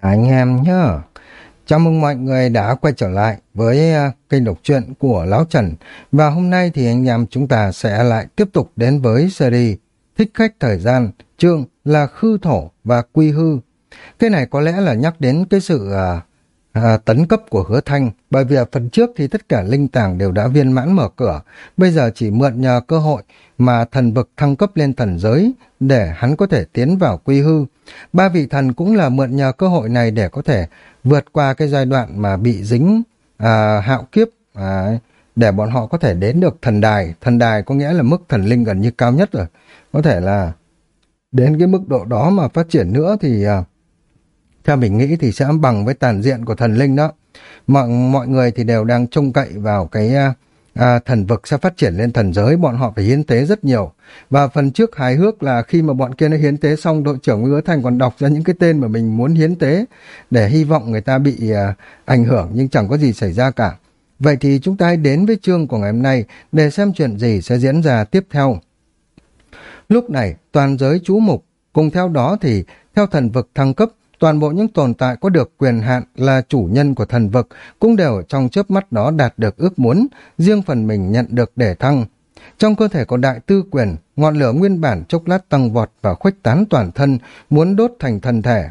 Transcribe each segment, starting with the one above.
anh em nhá. Chào mừng mọi người đã quay trở lại với à, kênh đọc truyện của Lão Trần. Và hôm nay thì anh em chúng ta sẽ lại tiếp tục đến với series Thích khách thời gian, chương là khư thổ và quy hư. Cái này có lẽ là nhắc đến cái sự uh, à, tấn cấp của hứa thanh, bởi vì ở phần trước thì tất cả linh tàng đều đã viên mãn mở cửa, bây giờ chỉ mượn nhờ cơ hội mà thần vực thăng cấp lên thần giới để hắn có thể tiến vào quy hư. Ba vị thần cũng là mượn nhờ cơ hội này để có thể vượt qua cái giai đoạn mà bị dính à, hạo kiếp, à, để bọn họ có thể đến được thần đài. Thần đài có nghĩa là mức thần linh gần như cao nhất rồi. Có thể là đến cái mức độ đó mà phát triển nữa thì... À, theo mình nghĩ thì sẽ bằng với tàn diện của thần linh đó. Mọi, mọi người thì đều đang trông cậy vào cái à, à, thần vực sẽ phát triển lên thần giới, bọn họ phải hiến tế rất nhiều. Và phần trước hài hước là khi mà bọn kia nó hiến tế xong, đội trưởng Hứa Thành còn đọc ra những cái tên mà mình muốn hiến tế để hy vọng người ta bị à, ảnh hưởng nhưng chẳng có gì xảy ra cả. Vậy thì chúng ta hãy đến với chương của ngày hôm nay để xem chuyện gì sẽ diễn ra tiếp theo. Lúc này, toàn giới chú mục, cùng theo đó thì theo thần vực thăng cấp, toàn bộ những tồn tại có được quyền hạn là chủ nhân của thần vực cũng đều trong chớp mắt đó đạt được ước muốn, riêng phần mình nhận được để thăng. Trong cơ thể của đại tư quyền, ngọn lửa nguyên bản chốc lát tăng vọt và khuếch tán toàn thân, muốn đốt thành thần thể.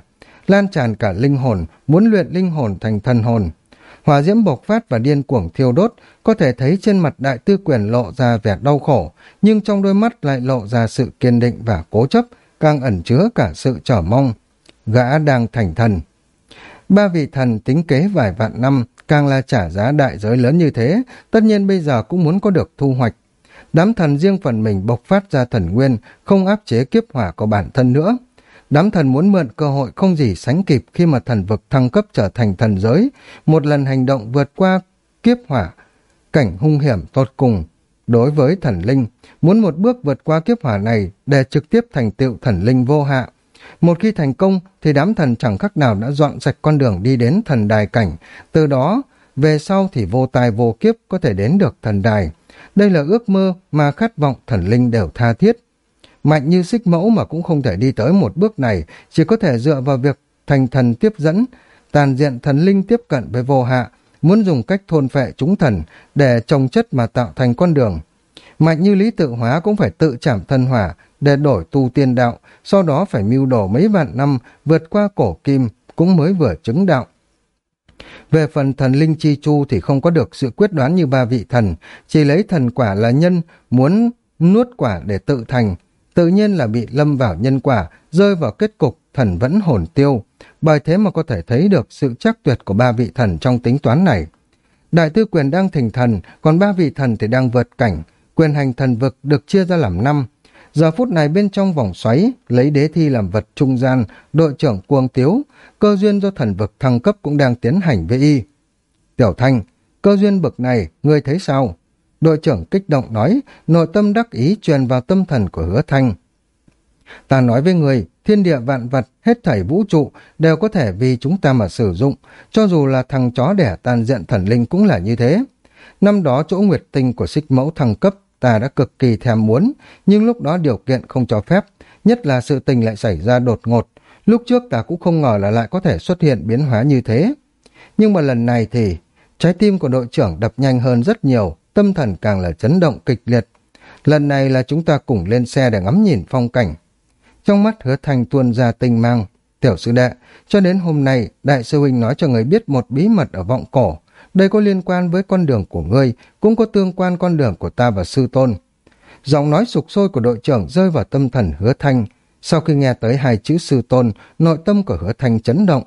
Lan tràn cả linh hồn, muốn luyện linh hồn thành thần hồn. Hỏa diễm bộc phát và điên cuồng thiêu đốt, có thể thấy trên mặt đại tư quyền lộ ra vẻ đau khổ, nhưng trong đôi mắt lại lộ ra sự kiên định và cố chấp, càng ẩn chứa cả sự trở mong gã đang thành thần. Ba vị thần tính kế vài vạn năm, càng là trả giá đại giới lớn như thế, tất nhiên bây giờ cũng muốn có được thu hoạch. Đám thần riêng phần mình bộc phát ra thần nguyên, không áp chế kiếp hỏa của bản thân nữa. Đám thần muốn mượn cơ hội không gì sánh kịp khi mà thần vực thăng cấp trở thành thần giới, một lần hành động vượt qua kiếp hỏa, cảnh hung hiểm tột cùng. Đối với thần linh, muốn một bước vượt qua kiếp hỏa này để trực tiếp thành tựu thần linh vô hạ, một khi thành công thì đám thần chẳng khác nào đã dọn sạch con đường đi đến thần đài cảnh, từ đó về sau thì vô tài vô kiếp có thể đến được thần đài. Đây là ước mơ mà khát vọng thần linh đều tha thiết. Mạnh như xích mẫu mà cũng không thể đi tới một bước này, chỉ có thể dựa vào việc thành thần tiếp dẫn, tàn diện thần linh tiếp cận với vô hạ, muốn dùng cách thôn phệ chúng thần để trồng chất mà tạo thành con đường. Mạnh như lý tự hóa cũng phải tự chảm thân hỏa, để đổi tu tiên đạo, sau đó phải mưu đồ mấy vạn năm vượt qua cổ kim cũng mới vừa chứng đạo. Về phần thần linh chi chu thì không có được sự quyết đoán như ba vị thần, chỉ lấy thần quả là nhân, muốn nuốt quả để tự thành, tự nhiên là bị lâm vào nhân quả, rơi vào kết cục thần vẫn hồn tiêu. Bởi thế mà có thể thấy được sự chắc tuyệt của ba vị thần trong tính toán này. Đại tư quyền đang thành thần, còn ba vị thần thì đang vượt cảnh. Quyền hành thần vực được chia ra làm năm, Giờ phút này bên trong vòng xoáy, lấy đế thi làm vật trung gian, đội trưởng cuồng tiếu, cơ duyên do thần vực thăng cấp cũng đang tiến hành với y. Tiểu thanh, cơ duyên bực này, ngươi thấy sao? Đội trưởng kích động nói, nội tâm đắc ý truyền vào tâm thần của hứa thanh. Ta nói với người, thiên địa vạn vật, hết thảy vũ trụ đều có thể vì chúng ta mà sử dụng, cho dù là thằng chó đẻ tàn diện thần linh cũng là như thế. Năm đó chỗ nguyệt tinh của xích mẫu thăng cấp ta đã cực kỳ thèm muốn, nhưng lúc đó điều kiện không cho phép, nhất là sự tình lại xảy ra đột ngột. Lúc trước ta cũng không ngờ là lại có thể xuất hiện biến hóa như thế. Nhưng mà lần này thì, trái tim của đội trưởng đập nhanh hơn rất nhiều, tâm thần càng là chấn động kịch liệt. Lần này là chúng ta cùng lên xe để ngắm nhìn phong cảnh. Trong mắt hứa thanh tuôn ra tinh mang. Tiểu sư đệ, cho đến hôm nay, đại sư huynh nói cho người biết một bí mật ở vọng cổ. Đây có liên quan với con đường của ngươi, cũng có tương quan con đường của ta và sư tôn. Giọng nói sục sôi của đội trưởng rơi vào tâm thần hứa thanh. Sau khi nghe tới hai chữ sư tôn, nội tâm của hứa thanh chấn động.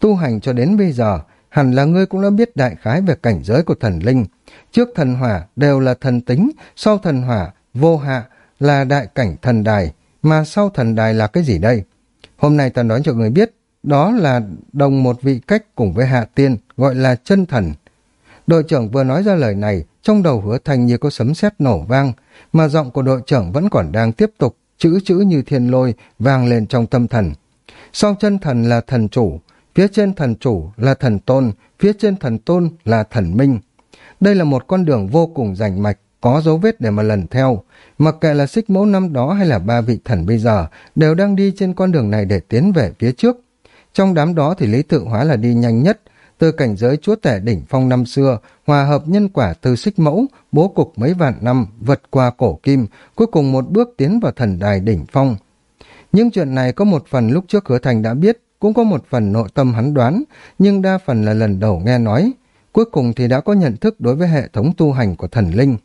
Tu hành cho đến bây giờ, hẳn là ngươi cũng đã biết đại khái về cảnh giới của thần linh. Trước thần hỏa đều là thần tính, sau thần hỏa, vô hạ là đại cảnh thần đài, mà sau thần đài là cái gì đây? Hôm nay ta nói cho người biết, đó là đồng một vị cách cùng với hạ tiên, gọi là chân thần. Đội trưởng vừa nói ra lời này, trong đầu hứa thành như có sấm sét nổ vang, mà giọng của đội trưởng vẫn còn đang tiếp tục, chữ chữ như thiên lôi, vang lên trong tâm thần. Sau chân thần là thần chủ, phía trên thần chủ là thần tôn, phía trên thần tôn là thần minh. Đây là một con đường vô cùng rành mạch, có dấu vết để mà lần theo. Mặc kệ là xích mẫu năm đó hay là ba vị thần bây giờ, đều đang đi trên con đường này để tiến về phía trước. Trong đám đó thì Lý Tự Hóa là đi nhanh nhất, từ cảnh giới chúa tể đỉnh phong năm xưa, hòa hợp nhân quả từ xích mẫu, bố cục mấy vạn năm, vượt qua cổ kim, cuối cùng một bước tiến vào thần đài đỉnh phong. những chuyện này có một phần lúc trước hứa thành đã biết, cũng có một phần nội tâm hắn đoán, nhưng đa phần là lần đầu nghe nói. Cuối cùng thì đã có nhận thức đối với hệ thống tu hành của thần linh.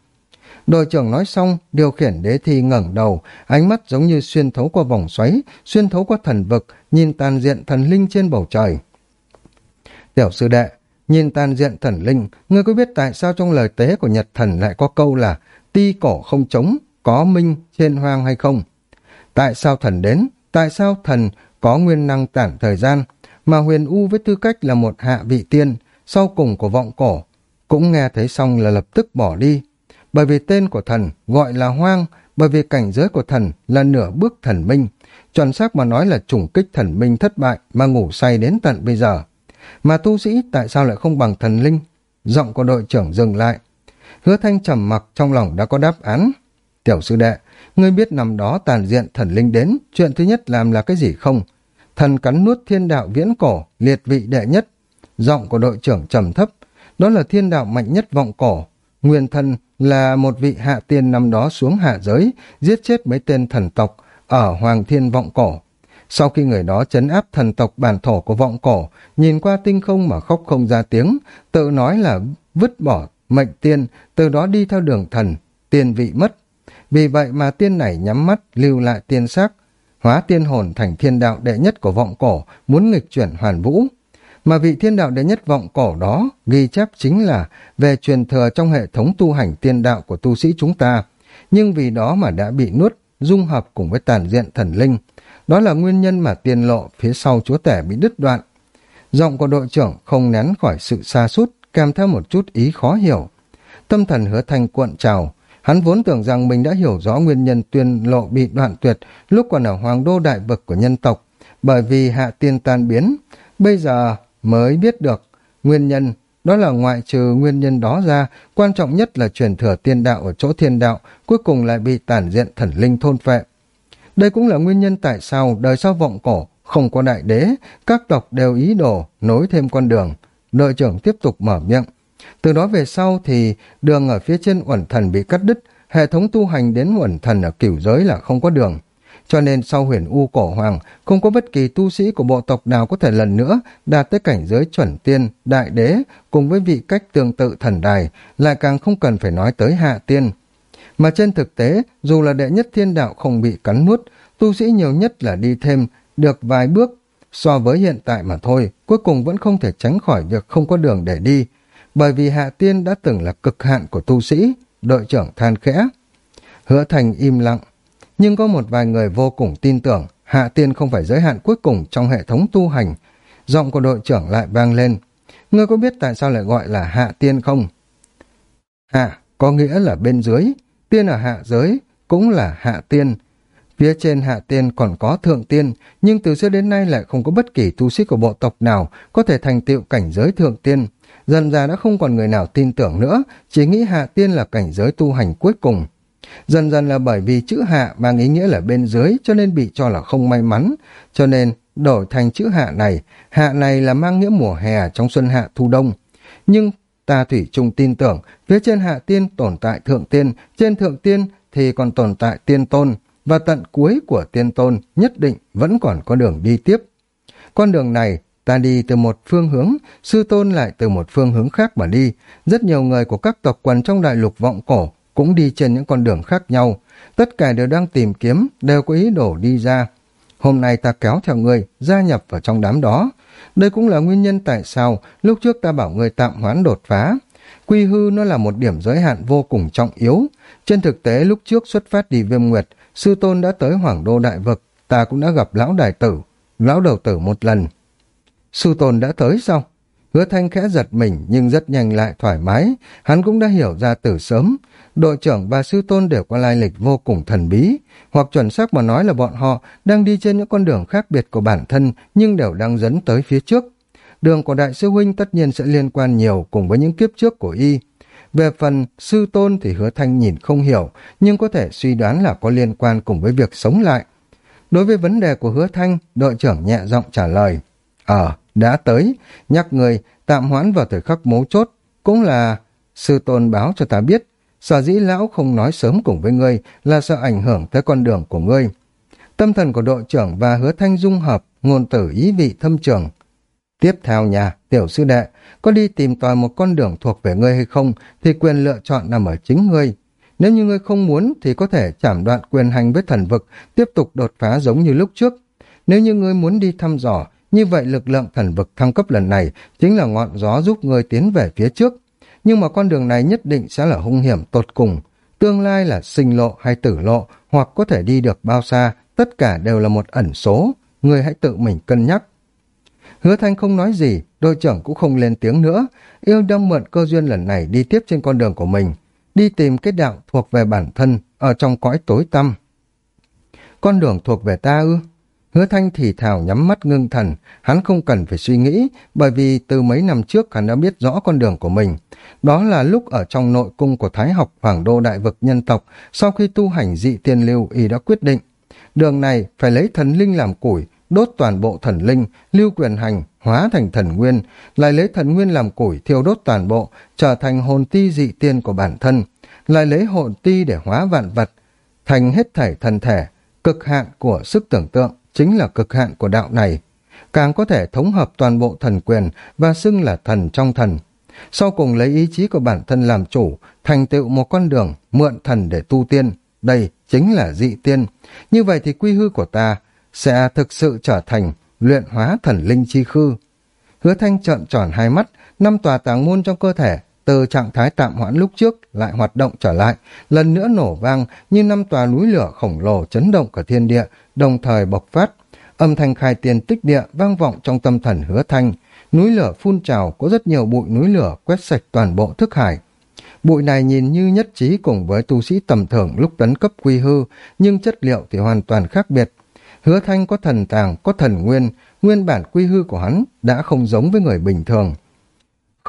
Đội trưởng nói xong, điều khiển đế thi ngẩng đầu, ánh mắt giống như xuyên thấu qua vòng xoáy, xuyên thấu qua thần vực, nhìn tàn diện thần linh trên bầu trời. Tiểu sư đệ, nhìn tàn diện thần linh, ngươi có biết tại sao trong lời tế của Nhật thần lại có câu là ti cổ không trống, có minh trên hoang hay không? Tại sao thần đến? Tại sao thần có nguyên năng tản thời gian? Mà huyền U với tư cách là một hạ vị tiên, sau cùng của vọng cổ, cũng nghe thấy xong là lập tức bỏ đi. Bởi vì tên của thần gọi là hoang, bởi vì cảnh giới của thần là nửa bước thần minh. Chuẩn xác mà nói là trùng kích thần minh thất bại mà ngủ say đến tận bây giờ. Mà tu sĩ tại sao lại không bằng thần linh? Giọng của đội trưởng dừng lại. Hứa thanh trầm mặc trong lòng đã có đáp án. Tiểu sư đệ, ngươi biết nằm đó tàn diện thần linh đến, chuyện thứ nhất làm là cái gì không? Thần cắn nuốt thiên đạo viễn cổ, liệt vị đệ nhất. Giọng của đội trưởng trầm thấp, đó là thiên đạo mạnh nhất vọng cổ. Nguyên thân là một vị hạ tiên năm đó xuống hạ giới, giết chết mấy tên thần tộc ở Hoàng Thiên Vọng Cổ. Sau khi người đó chấn áp thần tộc bản thổ của vọng cổ, nhìn qua tinh không mà khóc không ra tiếng, tự nói là vứt bỏ mệnh tiên, từ đó đi theo đường thần, tiên vị mất. Vì vậy mà tiên này nhắm mắt, lưu lại tiên xác, hóa tiên hồn thành thiên đạo đệ nhất của vọng cổ, muốn nghịch chuyển hoàn vũ. Mà vị thiên đạo đệ nhất vọng cổ đó ghi chép chính là về truyền thừa trong hệ thống tu hành tiên đạo của tu sĩ chúng ta, nhưng vì đó mà đã bị nuốt, dung hợp cùng với tàn diện thần linh, đó là nguyên nhân mà tiên lộ phía sau chúa tể bị đứt đoạn. Giọng của đội trưởng không nén khỏi sự xa sút kèm theo một chút ý khó hiểu. Tâm thần hứa thanh cuộn trào, hắn vốn tưởng rằng mình đã hiểu rõ nguyên nhân tuyên lộ bị đoạn tuyệt lúc còn ở hoàng đô đại vực của nhân tộc, bởi vì hạ tiên tan biến. Bây giờ mới biết được nguyên nhân, đó là ngoại trừ nguyên nhân đó ra, quan trọng nhất là truyền thừa tiên đạo ở chỗ thiên đạo, cuối cùng lại bị tản diện thần linh thôn phệ. Đây cũng là nguyên nhân tại sao đời sau vọng cổ không có đại đế, các tộc đều ý đồ nối thêm con đường. Đội trưởng tiếp tục mở miệng. Từ đó về sau thì đường ở phía trên uẩn thần bị cắt đứt, hệ thống tu hành đến uẩn thần ở cửu giới là không có đường. Cho nên sau huyền U cổ hoàng, không có bất kỳ tu sĩ của bộ tộc nào có thể lần nữa đạt tới cảnh giới chuẩn tiên, đại đế cùng với vị cách tương tự thần đài, lại càng không cần phải nói tới hạ tiên. Mà trên thực tế, dù là đệ nhất thiên đạo không bị cắn nuốt, tu sĩ nhiều nhất là đi thêm được vài bước so với hiện tại mà thôi, cuối cùng vẫn không thể tránh khỏi việc không có đường để đi, bởi vì hạ tiên đã từng là cực hạn của tu sĩ, đội trưởng than khẽ. Hứa thành im lặng, nhưng có một vài người vô cùng tin tưởng hạ tiên không phải giới hạn cuối cùng trong hệ thống tu hành. Giọng của đội trưởng lại vang lên. Ngươi có biết tại sao lại gọi là hạ tiên không? Hạ có nghĩa là bên dưới, tiên ở hạ giới cũng là hạ tiên. Phía trên hạ tiên còn có thượng tiên, nhưng từ xưa đến nay lại không có bất kỳ tu sĩ của bộ tộc nào có thể thành tựu cảnh giới thượng tiên. Dần ra đã không còn người nào tin tưởng nữa, chỉ nghĩ hạ tiên là cảnh giới tu hành cuối cùng. Dần dần là bởi vì chữ hạ mang ý nghĩa là bên dưới cho nên bị cho là không may mắn, cho nên đổi thành chữ hạ này, hạ này là mang nghĩa mùa hè trong xuân hạ thu đông. Nhưng ta thủy chung tin tưởng, phía trên hạ tiên tồn tại thượng tiên, trên thượng tiên thì còn tồn tại tiên tôn, và tận cuối của tiên tôn nhất định vẫn còn có đường đi tiếp. Con đường này ta đi từ một phương hướng, sư tôn lại từ một phương hướng khác mà đi. Rất nhiều người của các tộc quần trong đại lục vọng cổ cũng đi trên những con đường khác nhau. Tất cả đều đang tìm kiếm, đều có ý đồ đi ra. Hôm nay ta kéo theo người, gia nhập vào trong đám đó. Đây cũng là nguyên nhân tại sao lúc trước ta bảo người tạm hoãn đột phá. Quy hư nó là một điểm giới hạn vô cùng trọng yếu. Trên thực tế lúc trước xuất phát đi viêm nguyệt, sư tôn đã tới hoàng đô đại vực, ta cũng đã gặp lão đại tử, lão đầu tử một lần. Sư tôn đã tới sao? Hứa thanh khẽ giật mình nhưng rất nhanh lại thoải mái, hắn cũng đã hiểu ra từ sớm. Đội trưởng và sư tôn đều có lai lịch vô cùng thần bí, hoặc chuẩn xác mà nói là bọn họ đang đi trên những con đường khác biệt của bản thân nhưng đều đang dẫn tới phía trước. Đường của đại sư huynh tất nhiên sẽ liên quan nhiều cùng với những kiếp trước của y. Về phần sư tôn thì hứa thanh nhìn không hiểu, nhưng có thể suy đoán là có liên quan cùng với việc sống lại. Đối với vấn đề của hứa thanh, đội trưởng nhẹ giọng trả lời. Ờ, đã tới, nhắc người tạm hoãn vào thời khắc mấu chốt, cũng là sư tôn báo cho ta biết, sở dĩ lão không nói sớm cùng với ngươi là sợ ảnh hưởng tới con đường của ngươi. Tâm thần của đội trưởng và hứa thanh dung hợp, ngôn tử ý vị thâm trường. Tiếp theo nhà, tiểu sư đệ, có đi tìm tòi một con đường thuộc về ngươi hay không thì quyền lựa chọn nằm ở chính ngươi. Nếu như ngươi không muốn thì có thể chảm đoạn quyền hành với thần vực, tiếp tục đột phá giống như lúc trước. Nếu như ngươi muốn đi thăm dò, như vậy lực lượng thần vực thăng cấp lần này chính là ngọn gió giúp ngươi tiến về phía trước. Nhưng mà con đường này nhất định sẽ là hung hiểm tột cùng. Tương lai là sinh lộ hay tử lộ, hoặc có thể đi được bao xa, tất cả đều là một ẩn số. Ngươi hãy tự mình cân nhắc. Hứa Thanh không nói gì, đội trưởng cũng không lên tiếng nữa. Yêu đâm mượn cơ duyên lần này đi tiếp trên con đường của mình, đi tìm cái đạo thuộc về bản thân ở trong cõi tối tăm. Con đường thuộc về ta ư? Hứa Thanh thì thào nhắm mắt ngưng thần, hắn không cần phải suy nghĩ, bởi vì từ mấy năm trước hắn đã biết rõ con đường của mình. Đó là lúc ở trong nội cung của Thái học Hoàng Đô Đại Vực Nhân tộc, sau khi tu hành dị tiên lưu, y đã quyết định. Đường này phải lấy thần linh làm củi, đốt toàn bộ thần linh, lưu quyền hành, hóa thành thần nguyên, lại lấy thần nguyên làm củi thiêu đốt toàn bộ, trở thành hồn ti dị tiên của bản thân, lại lấy hồn ti để hóa vạn vật, thành hết thảy thần thể, cực hạn của sức tưởng tượng chính là cực hạn của đạo này, càng có thể thống hợp toàn bộ thần quyền và xưng là thần trong thần. Sau cùng lấy ý chí của bản thân làm chủ, thành tựu một con đường, mượn thần để tu tiên. Đây chính là dị tiên. Như vậy thì quy hư của ta sẽ thực sự trở thành luyện hóa thần linh chi khư. Hứa thanh trợn tròn hai mắt, năm tòa tàng môn trong cơ thể, từ trạng thái tạm hoãn lúc trước lại hoạt động trở lại, lần nữa nổ vang như năm tòa núi lửa khổng lồ chấn động cả thiên địa, đồng thời bộc phát. Âm thanh khai tiền tích địa vang vọng trong tâm thần hứa thanh, núi lửa phun trào có rất nhiều bụi núi lửa quét sạch toàn bộ thức hải. Bụi này nhìn như nhất trí cùng với tu sĩ tầm thường lúc tấn cấp quy hư, nhưng chất liệu thì hoàn toàn khác biệt. Hứa thanh có thần tàng, có thần nguyên, nguyên bản quy hư của hắn đã không giống với người bình thường.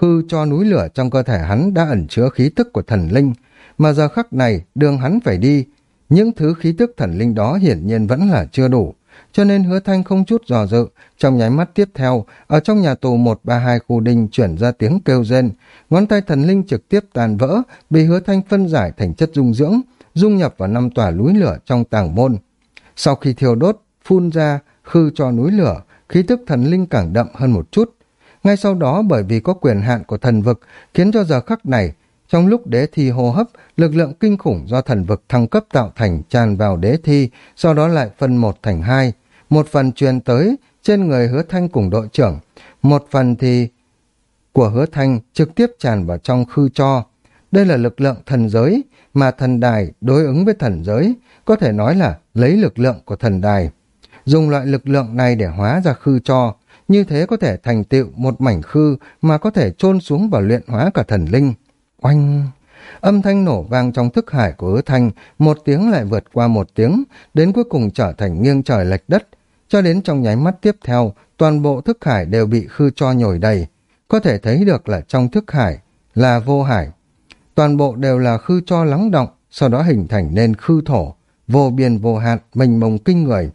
Khư cho núi lửa trong cơ thể hắn đã ẩn chứa khí tức của thần linh, mà giờ khắc này đường hắn phải đi, những thứ khí tức thần linh đó hiển nhiên vẫn là chưa đủ, cho nên hứa thanh không chút dò dự, trong nháy mắt tiếp theo, ở trong nhà tù 132 khu đinh chuyển ra tiếng kêu rên, ngón tay thần linh trực tiếp tàn vỡ, bị hứa thanh phân giải thành chất dung dưỡng, dung nhập vào năm tòa núi lửa trong tàng môn. Sau khi thiêu đốt, phun ra, khư cho núi lửa, khí tức thần linh càng đậm hơn một chút. Ngay sau đó bởi vì có quyền hạn của thần vực, khiến cho giờ khắc này, trong lúc đế thi hô hấp, lực lượng kinh khủng do thần vực thăng cấp tạo thành tràn vào đế thi, sau đó lại phân một thành hai. Một phần truyền tới trên người hứa thanh cùng đội trưởng, một phần thì của hứa thanh trực tiếp tràn vào trong khư cho. Đây là lực lượng thần giới, mà thần đài đối ứng với thần giới, có thể nói là lấy lực lượng của thần đài. Dùng loại lực lượng này để hóa ra khư cho, như thế có thể thành tựu một mảnh khư mà có thể chôn xuống và luyện hóa cả thần linh. Oanh! Âm thanh nổ vang trong thức hải của hứa thanh, một tiếng lại vượt qua một tiếng, đến cuối cùng trở thành nghiêng trời lệch đất. Cho đến trong nháy mắt tiếp theo, toàn bộ thức hải đều bị khư cho nhồi đầy. Có thể thấy được là trong thức hải là vô hải. Toàn bộ đều là khư cho lắng động, sau đó hình thành nên khư thổ, vô biên vô hạn, mênh mông kinh người.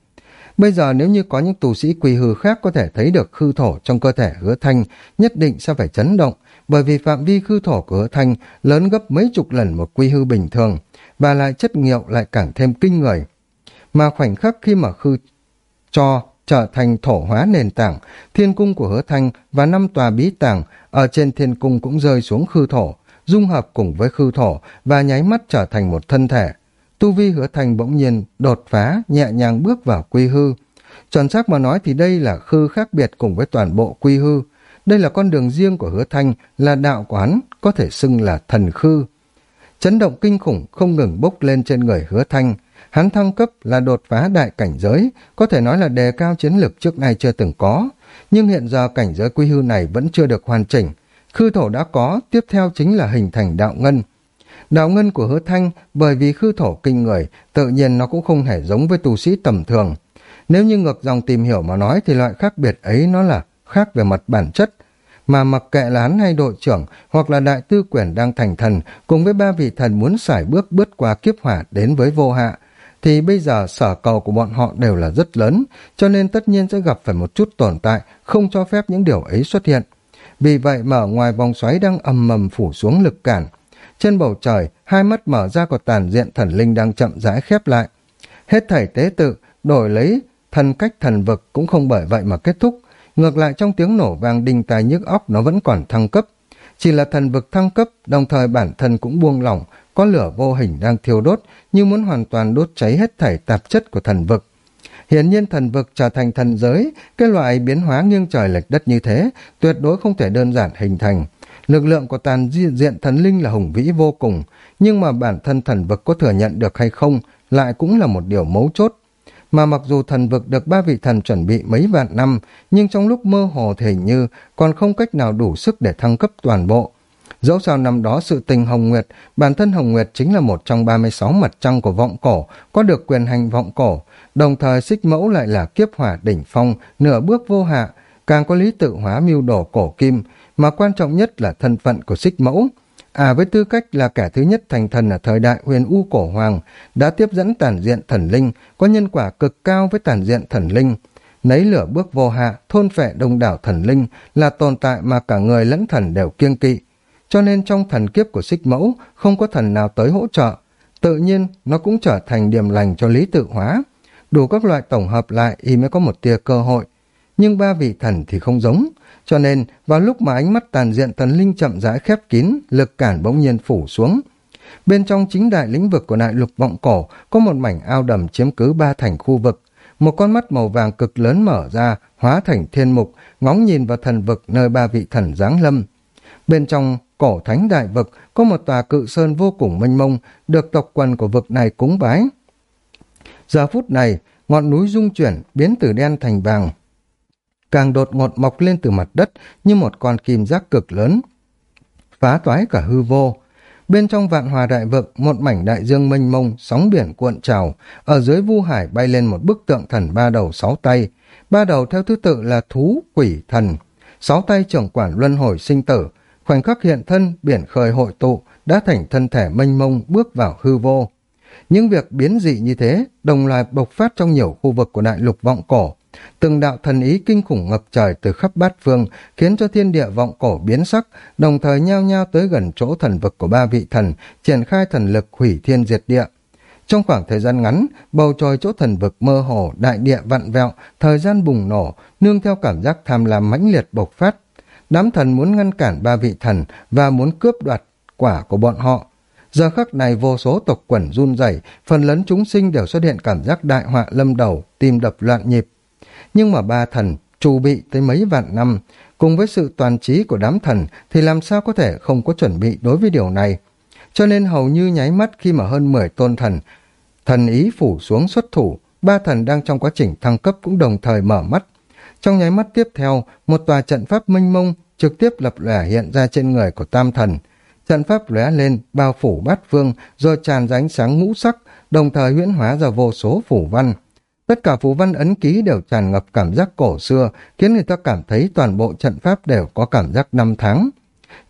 Bây giờ nếu như có những tù sĩ quỳ hư khác có thể thấy được khư thổ trong cơ thể hứa thanh, nhất định sẽ phải chấn động, bởi vì phạm vi khư thổ của hứa thanh lớn gấp mấy chục lần một quy hư bình thường, và lại chất nghiệu lại càng thêm kinh người. Mà khoảnh khắc khi mà khư cho trở thành thổ hóa nền tảng, thiên cung của hứa thanh và năm tòa bí tàng ở trên thiên cung cũng rơi xuống khư thổ, dung hợp cùng với khư thổ và nháy mắt trở thành một thân thể. Tu vi hứa thanh bỗng nhiên đột phá, nhẹ nhàng bước vào quy hư. Chuẩn xác mà nói thì đây là khư khác biệt cùng với toàn bộ quy hư. Đây là con đường riêng của hứa thanh, là đạo quán, có thể xưng là thần khư. Chấn động kinh khủng không ngừng bốc lên trên người hứa thanh. Hắn thăng cấp là đột phá đại cảnh giới, có thể nói là đề cao chiến lược trước nay chưa từng có. Nhưng hiện giờ cảnh giới quy hư này vẫn chưa được hoàn chỉnh. Khư thổ đã có, tiếp theo chính là hình thành đạo ngân. Đạo ngân của hứa thanh bởi vì khư thổ kinh người, tự nhiên nó cũng không hề giống với tu sĩ tầm thường. Nếu như ngược dòng tìm hiểu mà nói thì loại khác biệt ấy nó là khác về mặt bản chất. Mà mặc kệ là hắn hay đội trưởng hoặc là đại tư quyển đang thành thần cùng với ba vị thần muốn xải bước bước qua kiếp hỏa đến với vô hạ, thì bây giờ sở cầu của bọn họ đều là rất lớn, cho nên tất nhiên sẽ gặp phải một chút tồn tại, không cho phép những điều ấy xuất hiện. Vì vậy mà ngoài vòng xoáy đang ầm mầm phủ xuống lực cản. Trên bầu trời, hai mắt mở ra của tàn diện thần linh đang chậm rãi khép lại. Hết thảy tế tự, đổi lấy thần cách thần vực cũng không bởi vậy mà kết thúc. Ngược lại trong tiếng nổ vang đinh tai nhức óc nó vẫn còn thăng cấp. Chỉ là thần vực thăng cấp, đồng thời bản thân cũng buông lỏng, có lửa vô hình đang thiêu đốt, như muốn hoàn toàn đốt cháy hết thảy tạp chất của thần vực. Hiển nhiên thần vực trở thành thần giới, cái loại biến hóa nghiêng trời lệch đất như thế, tuyệt đối không thể đơn giản hình thành. Lực lượng của tàn diện thần linh là hùng vĩ vô cùng, nhưng mà bản thân thần vực có thừa nhận được hay không lại cũng là một điều mấu chốt. Mà mặc dù thần vực được ba vị thần chuẩn bị mấy vạn năm, nhưng trong lúc mơ hồ thì hình như còn không cách nào đủ sức để thăng cấp toàn bộ. Dẫu sao năm đó sự tình Hồng Nguyệt, bản thân Hồng Nguyệt chính là một trong 36 mặt trăng của vọng cổ, có được quyền hành vọng cổ, đồng thời xích mẫu lại là kiếp hỏa đỉnh phong, nửa bước vô hạ, càng có lý tự hóa mưu đồ cổ kim, mà quan trọng nhất là thân phận của xích mẫu. À với tư cách là kẻ thứ nhất thành thần ở thời đại huyền u cổ hoàng, đã tiếp dẫn tản diện thần linh, có nhân quả cực cao với tản diện thần linh. Nấy lửa bước vô hạ, thôn phệ đông đảo thần linh là tồn tại mà cả người lẫn thần đều kiêng kỵ. Cho nên trong thần kiếp của xích mẫu, không có thần nào tới hỗ trợ. Tự nhiên, nó cũng trở thành điểm lành cho lý tự hóa. Đủ các loại tổng hợp lại y mới có một tia cơ hội. Nhưng ba vị thần thì không giống. Cho nên, vào lúc mà ánh mắt tàn diện thần linh chậm rãi khép kín, lực cản bỗng nhiên phủ xuống. Bên trong chính đại lĩnh vực của đại lục vọng cổ có một mảnh ao đầm chiếm cứ ba thành khu vực. Một con mắt màu vàng cực lớn mở ra, hóa thành thiên mục, ngóng nhìn vào thần vực nơi ba vị thần giáng lâm. Bên trong cổ thánh đại vực có một tòa cự sơn vô cùng mênh mông, được tộc quần của vực này cúng bái. Giờ phút này, ngọn núi rung chuyển biến từ đen thành vàng, càng đột ngột mọc lên từ mặt đất như một con kim giác cực lớn, phá toái cả hư vô. Bên trong vạn hòa đại vực, một mảnh đại dương mênh mông, sóng biển cuộn trào, ở dưới vu hải bay lên một bức tượng thần ba đầu sáu tay. Ba đầu theo thứ tự là thú, quỷ, thần. Sáu tay trưởng quản luân hồi sinh tử, khoảnh khắc hiện thân, biển khơi hội tụ, đã thành thân thể mênh mông bước vào hư vô. Những việc biến dị như thế, đồng loạt bộc phát trong nhiều khu vực của đại lục vọng cổ, Từng đạo thần ý kinh khủng ngập trời từ khắp bát phương, khiến cho thiên địa vọng cổ biến sắc, đồng thời nhao nhao tới gần chỗ thần vực của ba vị thần, triển khai thần lực hủy thiên diệt địa. Trong khoảng thời gian ngắn, bầu trời chỗ thần vực mơ hồ, đại địa vặn vẹo, thời gian bùng nổ, nương theo cảm giác tham lam mãnh liệt bộc phát. Đám thần muốn ngăn cản ba vị thần và muốn cướp đoạt quả của bọn họ. Giờ khắc này vô số tộc quần run rẩy, phần lớn chúng sinh đều xuất hiện cảm giác đại họa lâm đầu, tim đập loạn nhịp. Nhưng mà ba thần trù bị tới mấy vạn năm, cùng với sự toàn trí của đám thần thì làm sao có thể không có chuẩn bị đối với điều này. Cho nên hầu như nháy mắt khi mà hơn 10 tôn thần, thần ý phủ xuống xuất thủ, ba thần đang trong quá trình thăng cấp cũng đồng thời mở mắt. Trong nháy mắt tiếp theo, một tòa trận pháp mênh mông trực tiếp lập lẻ hiện ra trên người của tam thần. Trận pháp lóe lên, bao phủ bát phương, rồi tràn ra ánh sáng ngũ sắc, đồng thời huyễn hóa ra vô số phủ văn. Tất cả phù văn ấn ký đều tràn ngập cảm giác cổ xưa, khiến người ta cảm thấy toàn bộ trận pháp đều có cảm giác năm tháng.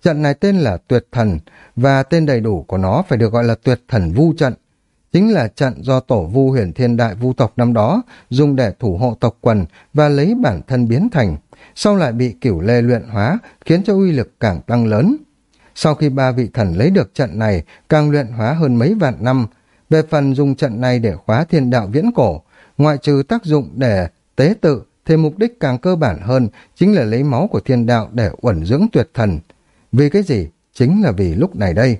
Trận này tên là Tuyệt Thần, và tên đầy đủ của nó phải được gọi là Tuyệt Thần Vu Trận. Chính là trận do tổ vu huyền thiên đại vu tộc năm đó dùng để thủ hộ tộc quần và lấy bản thân biến thành, sau lại bị cửu lê luyện hóa, khiến cho uy lực càng tăng lớn. Sau khi ba vị thần lấy được trận này, càng luyện hóa hơn mấy vạn năm, về phần dùng trận này để khóa thiên đạo viễn cổ, ngoại trừ tác dụng để tế tự, thì mục đích càng cơ bản hơn chính là lấy máu của thiên đạo để uẩn dưỡng tuyệt thần. Vì cái gì? Chính là vì lúc này đây.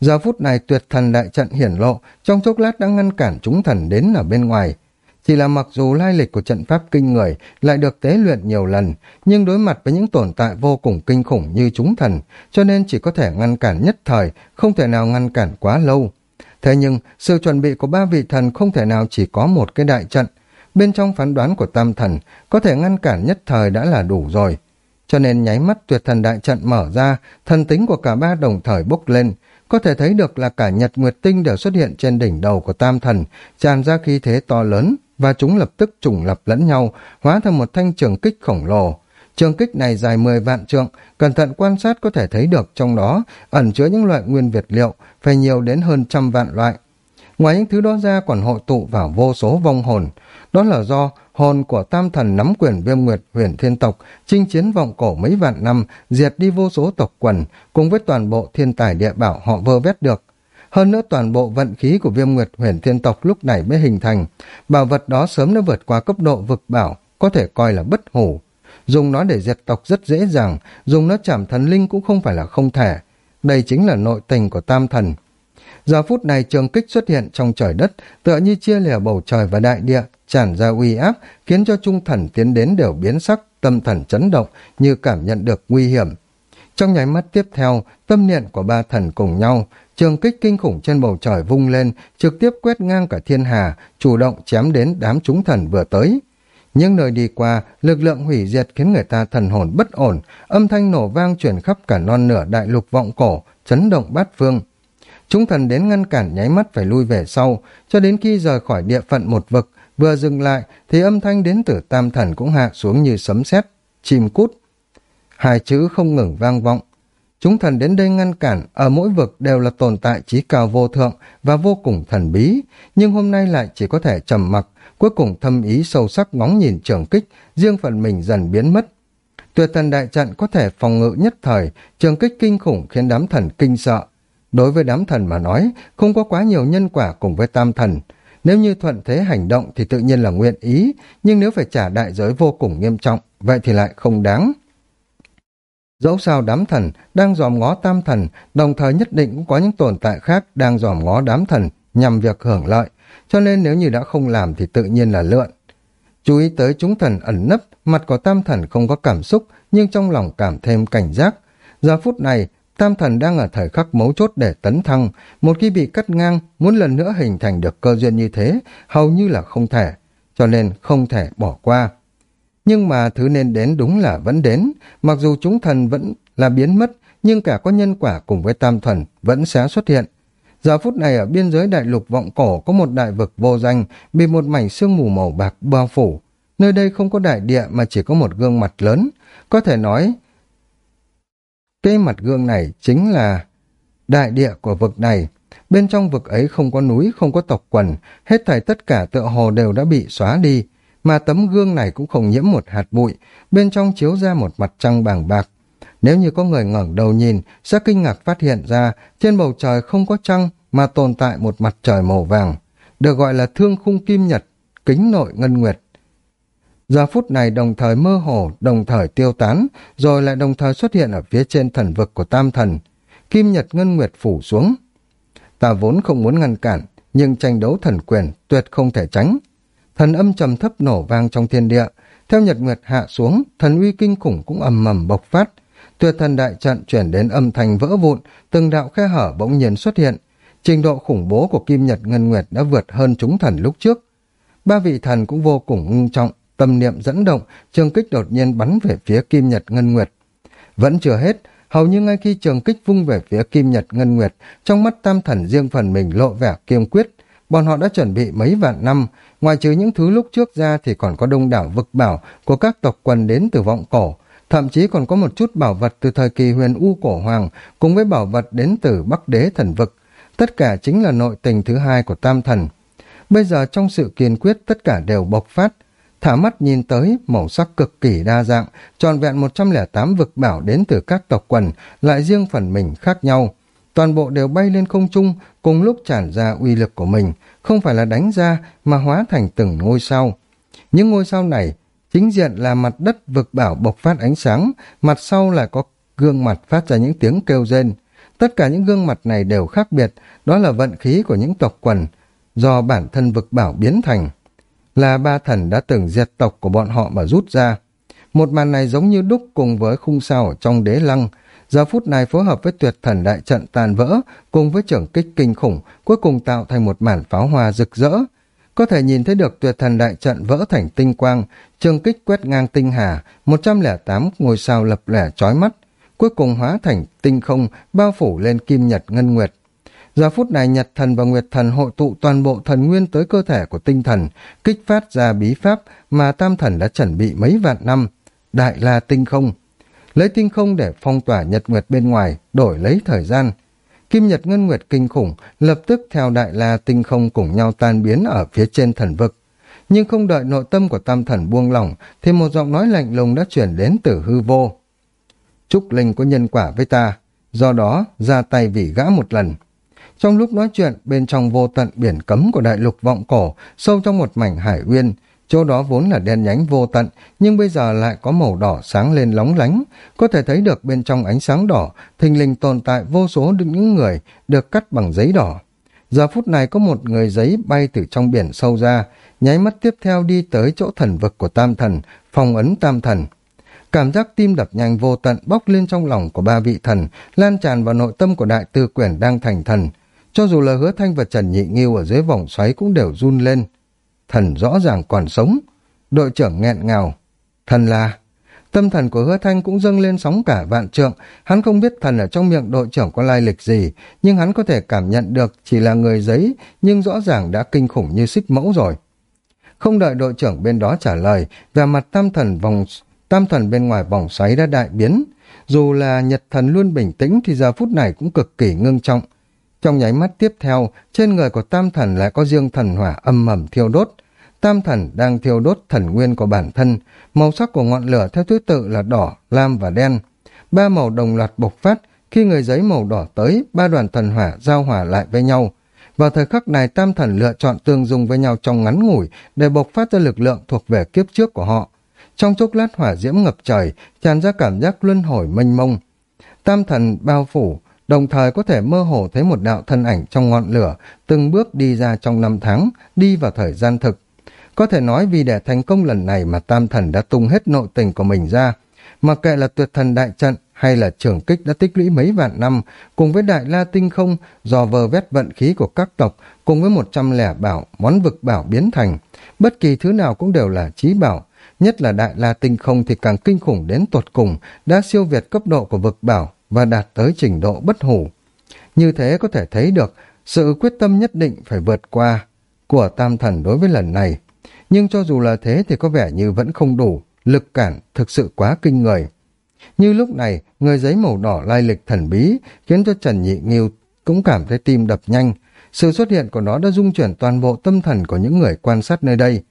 Giờ phút này tuyệt thần đại trận hiển lộ, trong chốc lát đã ngăn cản chúng thần đến ở bên ngoài. Chỉ là mặc dù lai lịch của trận pháp kinh người lại được tế luyện nhiều lần, nhưng đối mặt với những tồn tại vô cùng kinh khủng như chúng thần, cho nên chỉ có thể ngăn cản nhất thời, không thể nào ngăn cản quá lâu. Thế nhưng, sự chuẩn bị của ba vị thần không thể nào chỉ có một cái đại trận. Bên trong phán đoán của tam thần, có thể ngăn cản nhất thời đã là đủ rồi. Cho nên nháy mắt tuyệt thần đại trận mở ra, thần tính của cả ba đồng thời bốc lên. Có thể thấy được là cả nhật nguyệt tinh đều xuất hiện trên đỉnh đầu của tam thần, tràn ra khí thế to lớn, và chúng lập tức trùng lập lẫn nhau, hóa thành một thanh trường kích khổng lồ. Trường kích này dài 10 vạn trượng, cẩn thận quan sát có thể thấy được trong đó ẩn chứa những loại nguyên vật liệu, phải nhiều đến hơn trăm vạn loại. Ngoài những thứ đó ra còn hội tụ vào vô số vong hồn. Đó là do hồn của tam thần nắm quyền viêm nguyệt huyền thiên tộc, chinh chiến vọng cổ mấy vạn năm, diệt đi vô số tộc quần, cùng với toàn bộ thiên tài địa bảo họ vơ vét được. Hơn nữa toàn bộ vận khí của viêm nguyệt huyền thiên tộc lúc này mới hình thành. Bảo vật đó sớm đã vượt qua cấp độ vực bảo, có thể coi là bất hủ. Dùng nó để diệt tộc rất dễ dàng, dùng nó chạm thần linh cũng không phải là không thể. Đây chính là nội tình của tam thần. Giờ phút này trường kích xuất hiện trong trời đất, tựa như chia lìa bầu trời và đại địa, tràn ra uy áp, khiến cho trung thần tiến đến đều biến sắc, tâm thần chấn động, như cảm nhận được nguy hiểm. Trong nháy mắt tiếp theo, tâm niệm của ba thần cùng nhau, trường kích kinh khủng trên bầu trời vung lên, trực tiếp quét ngang cả thiên hà, chủ động chém đến đám chúng thần vừa tới những nơi đi qua, lực lượng hủy diệt khiến người ta thần hồn bất ổn, âm thanh nổ vang chuyển khắp cả non nửa đại lục vọng cổ, chấn động bát phương. Chúng thần đến ngăn cản nháy mắt phải lui về sau, cho đến khi rời khỏi địa phận một vực, vừa dừng lại thì âm thanh đến từ tam thần cũng hạ xuống như sấm sét, chim cút. Hai chữ không ngừng vang vọng. Chúng thần đến đây ngăn cản, ở mỗi vực đều là tồn tại trí cao vô thượng và vô cùng thần bí, nhưng hôm nay lại chỉ có thể trầm mặc, cuối cùng thâm ý sâu sắc ngóng nhìn trường kích, riêng phần mình dần biến mất. Tuyệt thần đại trận có thể phòng ngự nhất thời, trường kích kinh khủng khiến đám thần kinh sợ. Đối với đám thần mà nói, không có quá nhiều nhân quả cùng với tam thần. Nếu như thuận thế hành động thì tự nhiên là nguyện ý, nhưng nếu phải trả đại giới vô cùng nghiêm trọng, vậy thì lại không đáng. Dẫu sao đám thần đang dòm ngó tam thần, đồng thời nhất định cũng có những tồn tại khác đang dòm ngó đám thần nhằm việc hưởng lợi, cho nên nếu như đã không làm thì tự nhiên là lượn. Chú ý tới chúng thần ẩn nấp, mặt của tam thần không có cảm xúc, nhưng trong lòng cảm thêm cảnh giác. Giờ phút này, tam thần đang ở thời khắc mấu chốt để tấn thăng, một khi bị cắt ngang, muốn lần nữa hình thành được cơ duyên như thế, hầu như là không thể, cho nên không thể bỏ qua. Nhưng mà thứ nên đến đúng là vẫn đến, mặc dù chúng thần vẫn là biến mất, nhưng cả có nhân quả cùng với tam thần vẫn sẽ xuất hiện. Giờ phút này ở biên giới đại lục vọng cổ có một đại vực vô danh bị một mảnh sương mù màu bạc bao phủ. Nơi đây không có đại địa mà chỉ có một gương mặt lớn. Có thể nói, cái mặt gương này chính là đại địa của vực này. Bên trong vực ấy không có núi, không có tộc quần, hết thảy tất cả tựa hồ đều đã bị xóa đi, mà tấm gương này cũng không nhiễm một hạt bụi, bên trong chiếu ra một mặt trăng bàng bạc. Nếu như có người ngẩng đầu nhìn, sẽ kinh ngạc phát hiện ra trên bầu trời không có trăng mà tồn tại một mặt trời màu vàng, được gọi là thương khung kim nhật, kính nội ngân nguyệt. Giờ phút này đồng thời mơ hồ, đồng thời tiêu tán, rồi lại đồng thời xuất hiện ở phía trên thần vực của tam thần. Kim nhật ngân nguyệt phủ xuống. Ta vốn không muốn ngăn cản, nhưng tranh đấu thần quyền tuyệt không thể tránh. Thần âm trầm thấp nổ vang trong thiên địa. Theo nhật nguyệt hạ xuống, thần uy kinh khủng cũng ầm mầm bộc phát. Tuyệt thần đại trận chuyển đến âm thanh vỡ vụn, từng đạo khe hở bỗng nhiên xuất hiện. Trình độ khủng bố của Kim Nhật Ngân Nguyệt đã vượt hơn chúng thần lúc trước. Ba vị thần cũng vô cùng ngưng trọng, tâm niệm dẫn động, trường kích đột nhiên bắn về phía Kim Nhật Ngân Nguyệt. Vẫn chưa hết, hầu như ngay khi trường kích vung về phía Kim Nhật Ngân Nguyệt, trong mắt tam thần riêng phần mình lộ vẻ kiên quyết. Bọn họ đã chuẩn bị mấy vạn năm, ngoài trừ những thứ lúc trước ra thì còn có đông đảo vực bảo của các tộc quần đến từ vọng cổ, thậm chí còn có một chút bảo vật từ thời kỳ huyền U cổ hoàng cùng với bảo vật đến từ Bắc Đế thần vực. Tất cả chính là nội tình thứ hai của tam thần. Bây giờ trong sự kiên quyết tất cả đều bộc phát, thả mắt nhìn tới màu sắc cực kỳ đa dạng, tròn vẹn 108 vực bảo đến từ các tộc quần, lại riêng phần mình khác nhau. Toàn bộ đều bay lên không trung, cùng lúc tràn ra uy lực của mình, không phải là đánh ra mà hóa thành từng ngôi sao. Những ngôi sao này Chính diện là mặt đất vực bảo bộc phát ánh sáng, mặt sau lại có gương mặt phát ra những tiếng kêu rên. Tất cả những gương mặt này đều khác biệt, đó là vận khí của những tộc quần, do bản thân vực bảo biến thành. Là ba thần đã từng diệt tộc của bọn họ mà rút ra. Một màn này giống như đúc cùng với khung sao ở trong đế lăng, giờ phút này phối hợp với tuyệt thần đại trận tàn vỡ cùng với trưởng kích kinh khủng cuối cùng tạo thành một màn pháo hoa rực rỡ có thể nhìn thấy được tuyệt thần đại trận vỡ thành tinh quang, trường kích quét ngang tinh hà, 108 ngôi sao lập lẻ chói mắt, cuối cùng hóa thành tinh không bao phủ lên kim nhật ngân nguyệt. Giờ phút này nhật thần và nguyệt thần hội tụ toàn bộ thần nguyên tới cơ thể của tinh thần, kích phát ra bí pháp mà tam thần đã chuẩn bị mấy vạn năm, đại la tinh không. Lấy tinh không để phong tỏa nhật nguyệt bên ngoài, đổi lấy thời gian. Kim Nhật Ngân Nguyệt kinh khủng lập tức theo Đại La tinh không cùng nhau tan biến ở phía trên thần vực. Nhưng không đợi nội tâm của tam thần buông lỏng thì một giọng nói lạnh lùng đã chuyển đến từ hư vô. Trúc Linh có nhân quả với ta, do đó ra tay vì gã một lần. Trong lúc nói chuyện, bên trong vô tận biển cấm của đại lục vọng cổ, sâu trong một mảnh hải uyên, chỗ đó vốn là đen nhánh vô tận, nhưng bây giờ lại có màu đỏ sáng lên lóng lánh, có thể thấy được bên trong ánh sáng đỏ, thình lình tồn tại vô số những người được cắt bằng giấy đỏ. Giờ phút này có một người giấy bay từ trong biển sâu ra, nháy mắt tiếp theo đi tới chỗ thần vực của tam thần, phong ấn tam thần. Cảm giác tim đập nhanh vô tận bốc lên trong lòng của ba vị thần, lan tràn vào nội tâm của đại tư quyển đang thành thần. Cho dù là hứa thanh và Trần Nhị Nghiêu ở dưới vòng xoáy cũng đều run lên. Thần rõ ràng còn sống. Đội trưởng nghẹn ngào. Thần là... Tâm thần của hứa thanh cũng dâng lên sóng cả vạn trượng. Hắn không biết thần ở trong miệng đội trưởng có lai lịch gì, nhưng hắn có thể cảm nhận được chỉ là người giấy, nhưng rõ ràng đã kinh khủng như xích mẫu rồi. Không đợi đội trưởng bên đó trả lời, về mặt tam thần vòng tam thần bên ngoài vòng xoáy đã đại biến. Dù là nhật thần luôn bình tĩnh thì giờ phút này cũng cực kỳ ngưng trọng. Trong nháy mắt tiếp theo, trên người của tam thần lại có riêng thần hỏa âm mầm thiêu đốt. Tam thần đang thiêu đốt thần nguyên của bản thân, màu sắc của ngọn lửa theo thứ tự là đỏ, lam và đen. Ba màu đồng loạt bộc phát, khi người giấy màu đỏ tới, ba đoàn thần hỏa giao hòa lại với nhau. Vào thời khắc này tam thần lựa chọn tương dung với nhau trong ngắn ngủi để bộc phát ra lực lượng thuộc về kiếp trước của họ. Trong chốc lát hỏa diễm ngập trời, tràn ra cảm giác luân hồi mênh mông. Tam thần bao phủ, đồng thời có thể mơ hồ thấy một đạo thân ảnh trong ngọn lửa, từng bước đi ra trong năm tháng, đi vào thời gian thực. Có thể nói vì để thành công lần này mà tam thần đã tung hết nội tình của mình ra. Mặc kệ là tuyệt thần đại trận hay là trường kích đã tích lũy mấy vạn năm, cùng với đại la tinh không, dò vờ vét vận khí của các tộc, cùng với một trăm lẻ bảo, món vực bảo biến thành. Bất kỳ thứ nào cũng đều là trí bảo, nhất là đại la tinh không thì càng kinh khủng đến tột cùng, đã siêu việt cấp độ của vực bảo và đạt tới trình độ bất hủ. Như thế có thể thấy được sự quyết tâm nhất định phải vượt qua của tam thần đối với lần này. Nhưng cho dù là thế thì có vẻ như vẫn không đủ, lực cản thực sự quá kinh người. Như lúc này, người giấy màu đỏ lai lịch thần bí khiến cho Trần Nhị Nghiêu cũng cảm thấy tim đập nhanh. Sự xuất hiện của nó đã dung chuyển toàn bộ tâm thần của những người quan sát nơi đây.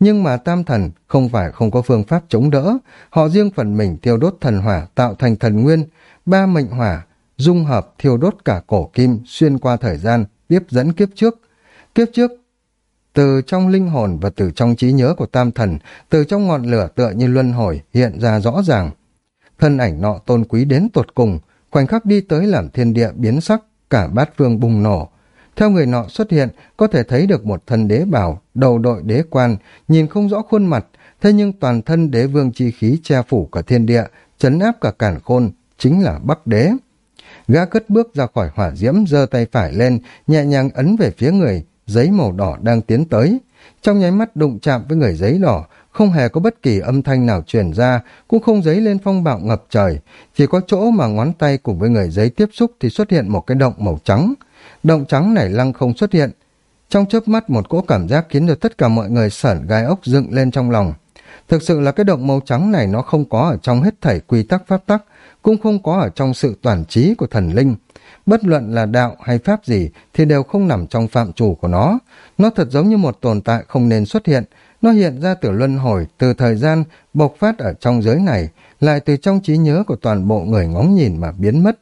Nhưng mà tam thần không phải không có phương pháp chống đỡ, họ riêng phần mình thiêu đốt thần hỏa tạo thành thần nguyên, ba mệnh hỏa, dung hợp thiêu đốt cả cổ kim xuyên qua thời gian, tiếp dẫn kiếp trước. Kiếp trước, từ trong linh hồn và từ trong trí nhớ của tam thần, từ trong ngọn lửa tựa như luân hồi hiện ra rõ ràng. Thân ảnh nọ tôn quý đến tột cùng, khoảnh khắc đi tới làm thiên địa biến sắc, cả bát phương bùng nổ, theo người nọ xuất hiện, có thể thấy được một thân đế bảo, đầu đội đế quan, nhìn không rõ khuôn mặt, thế nhưng toàn thân đế vương chi khí che phủ cả thiên địa, chấn áp cả cản khôn, chính là Bắc Đế. Gã cất bước ra khỏi hỏa diễm, giơ tay phải lên, nhẹ nhàng ấn về phía người, giấy màu đỏ đang tiến tới. Trong nháy mắt đụng chạm với người giấy đỏ, không hề có bất kỳ âm thanh nào truyền ra, cũng không giấy lên phong bạo ngập trời. Chỉ có chỗ mà ngón tay cùng với người giấy tiếp xúc thì xuất hiện một cái động màu trắng động trắng này lăng không xuất hiện. Trong chớp mắt một cỗ cảm giác khiến cho tất cả mọi người sởn gai ốc dựng lên trong lòng. Thực sự là cái động màu trắng này nó không có ở trong hết thảy quy tắc pháp tắc, cũng không có ở trong sự toàn trí của thần linh. Bất luận là đạo hay pháp gì thì đều không nằm trong phạm chủ của nó. Nó thật giống như một tồn tại không nên xuất hiện. Nó hiện ra từ luân hồi, từ thời gian, bộc phát ở trong giới này, lại từ trong trí nhớ của toàn bộ người ngóng nhìn mà biến mất.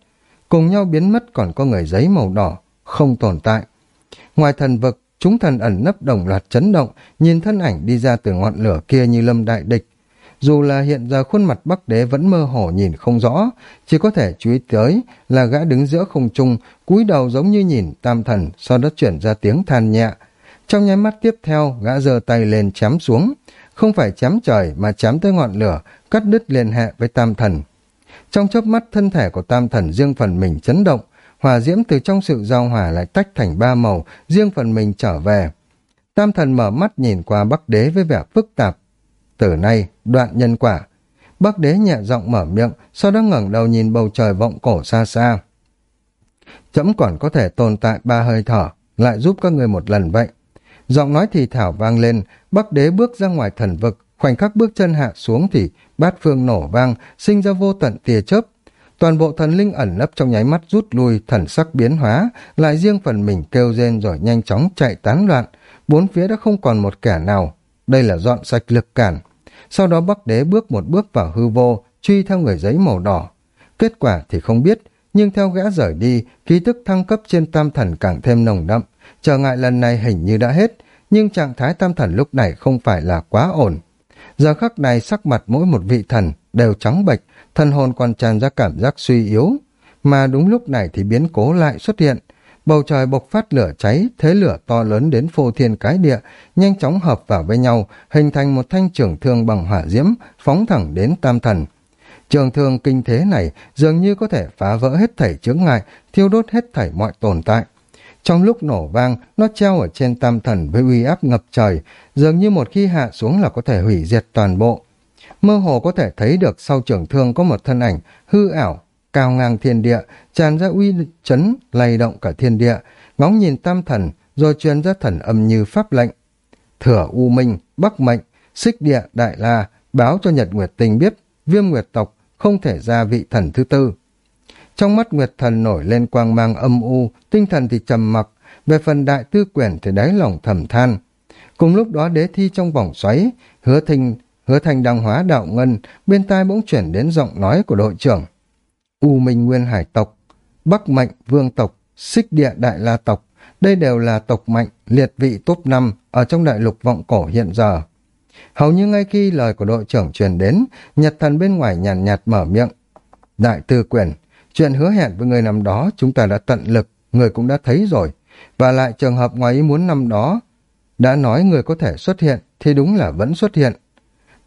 Cùng nhau biến mất còn có người giấy màu đỏ, không tồn tại. Ngoài thần vực, chúng thần ẩn nấp đồng loạt chấn động, nhìn thân ảnh đi ra từ ngọn lửa kia như lâm đại địch. Dù là hiện giờ khuôn mặt Bắc Đế vẫn mơ hồ nhìn không rõ, chỉ có thể chú ý tới là gã đứng giữa không trung, cúi đầu giống như nhìn tam thần, sau đó chuyển ra tiếng than nhẹ. Trong nháy mắt tiếp theo, gã giơ tay lên chém xuống, không phải chém trời mà chém tới ngọn lửa, cắt đứt liên hệ với tam thần. Trong chớp mắt thân thể của tam thần riêng phần mình chấn động, hòa diễm từ trong sự giao hòa lại tách thành ba màu, riêng phần mình trở về. Tam thần mở mắt nhìn qua Bắc Đế với vẻ phức tạp. Từ nay, đoạn nhân quả. Bắc Đế nhẹ giọng mở miệng, sau đó ngẩng đầu nhìn bầu trời vọng cổ xa xa. Chấm còn có thể tồn tại ba hơi thở, lại giúp các người một lần vậy. Giọng nói thì thảo vang lên, Bắc Đế bước ra ngoài thần vực, khoảnh khắc bước chân hạ xuống thì bát phương nổ vang, sinh ra vô tận tia chớp, Toàn bộ thần linh ẩn nấp trong nháy mắt rút lui, thần sắc biến hóa, lại riêng phần mình kêu rên rồi nhanh chóng chạy tán loạn. Bốn phía đã không còn một kẻ nào. Đây là dọn sạch lực cản. Sau đó Bắc Đế bước một bước vào hư vô, truy theo người giấy màu đỏ. Kết quả thì không biết, nhưng theo gã rời đi, ký tức thăng cấp trên tam thần càng thêm nồng đậm. Trở ngại lần này hình như đã hết, nhưng trạng thái tam thần lúc này không phải là quá ổn. Giờ khắc này sắc mặt mỗi một vị thần đều trắng bệch, thân hồn còn tràn ra cảm giác suy yếu. Mà đúng lúc này thì biến cố lại xuất hiện. Bầu trời bộc phát lửa cháy, thế lửa to lớn đến phô thiên cái địa, nhanh chóng hợp vào với nhau, hình thành một thanh trưởng thương bằng hỏa diễm, phóng thẳng đến tam thần. Trường thương kinh thế này dường như có thể phá vỡ hết thảy chướng ngại, thiêu đốt hết thảy mọi tồn tại. Trong lúc nổ vang, nó treo ở trên tam thần với uy áp ngập trời, dường như một khi hạ xuống là có thể hủy diệt toàn bộ. Mơ hồ có thể thấy được sau trường thương có một thân ảnh hư ảo, cao ngang thiên địa, tràn ra uy chấn, lay động cả thiên địa, ngóng nhìn tam thần, rồi truyền ra thần âm như pháp lệnh. Thừa U Minh, Bắc Mệnh, Xích Địa, Đại La, báo cho Nhật Nguyệt Tình biết, viêm nguyệt tộc không thể ra vị thần thứ tư. Trong mắt Nguyệt Thần nổi lên quang mang âm u, tinh thần thì trầm mặc, về phần đại tư quyển thì đáy lòng thầm than. Cùng lúc đó đế thi trong vòng xoáy, hứa thình, hứa thành đang hóa đạo ngân, bên tai bỗng chuyển đến giọng nói của đội trưởng. U Minh Nguyên Hải tộc, Bắc Mệnh Vương tộc, Xích Địa Đại La tộc, đây đều là tộc mạnh, liệt vị top 5 ở trong đại lục vọng cổ hiện giờ. Hầu như ngay khi lời của đội trưởng truyền đến, Nhật thần bên ngoài nhàn nhạt, nhạt mở miệng. Đại tư quyền, chuyện hứa hẹn với người năm đó chúng ta đã tận lực, người cũng đã thấy rồi. Và lại trường hợp ngoài ý muốn năm đó, đã nói người có thể xuất hiện thì đúng là vẫn xuất hiện.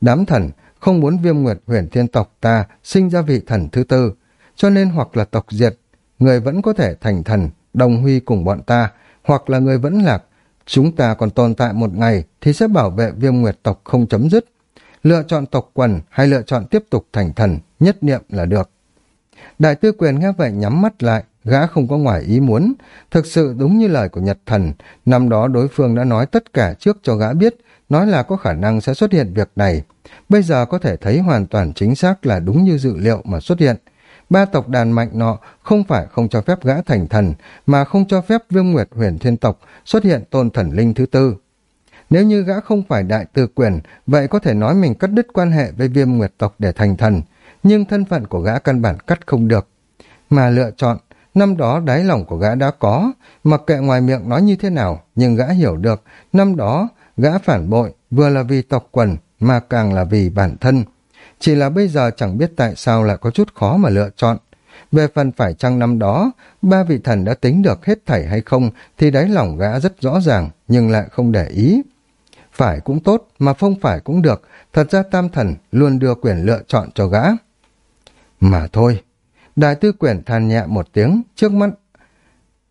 Đám thần không muốn viêm nguyệt huyền thiên tộc ta sinh ra vị thần thứ tư, cho nên hoặc là tộc diệt, người vẫn có thể thành thần, đồng huy cùng bọn ta, hoặc là người vẫn lạc, chúng ta còn tồn tại một ngày thì sẽ bảo vệ viêm nguyệt tộc không chấm dứt. Lựa chọn tộc quần hay lựa chọn tiếp tục thành thần, nhất niệm là được. Đại tư quyền nghe vậy nhắm mắt lại, gã không có ngoài ý muốn. Thực sự đúng như lời của Nhật Thần, năm đó đối phương đã nói tất cả trước cho gã biết, nói là có khả năng sẽ xuất hiện việc này. Bây giờ có thể thấy hoàn toàn chính xác là đúng như dự liệu mà xuất hiện. Ba tộc đàn mạnh nọ không phải không cho phép gã thành thần, mà không cho phép viêm nguyệt huyền thiên tộc xuất hiện tôn thần linh thứ tư. Nếu như gã không phải đại tư quyền, vậy có thể nói mình cắt đứt quan hệ với viêm nguyệt tộc để thành thần, nhưng thân phận của gã căn bản cắt không được. Mà lựa chọn, năm đó đáy lòng của gã đã có, mặc kệ ngoài miệng nói như thế nào, nhưng gã hiểu được, năm đó gã phản bội vừa là vì tộc quần, mà càng là vì bản thân. Chỉ là bây giờ chẳng biết tại sao lại có chút khó mà lựa chọn. Về phần phải chăng năm đó, ba vị thần đã tính được hết thảy hay không thì đáy lòng gã rất rõ ràng, nhưng lại không để ý. Phải cũng tốt, mà không phải cũng được, thật ra tam thần luôn đưa quyền lựa chọn cho gã. Mà thôi, đại tư quyển than nhẹ một tiếng, trước mắt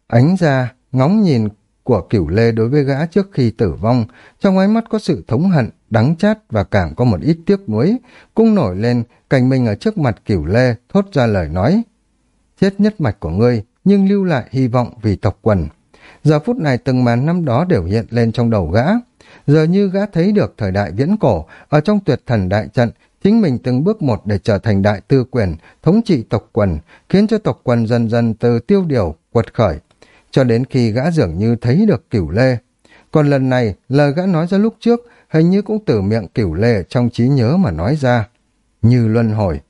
ánh ra, ngóng nhìn của cửu lê đối với gã trước khi tử vong, trong ánh mắt có sự thống hận, đắng chát và càng có một ít tiếc nuối, cũng nổi lên, cành mình ở trước mặt cửu lê, thốt ra lời nói. Chết nhất mạch của ngươi, nhưng lưu lại hy vọng vì tộc quần. Giờ phút này từng màn năm đó đều hiện lên trong đầu gã. Giờ như gã thấy được thời đại viễn cổ, ở trong tuyệt thần đại trận, chính mình từng bước một để trở thành đại tư quyền, thống trị tộc quần, khiến cho tộc quần dần dần từ tiêu điều, quật khởi, cho đến khi gã dường như thấy được cửu lê. Còn lần này, lời gã nói ra lúc trước, hình như cũng từ miệng cửu lê trong trí nhớ mà nói ra. Như luân hồi.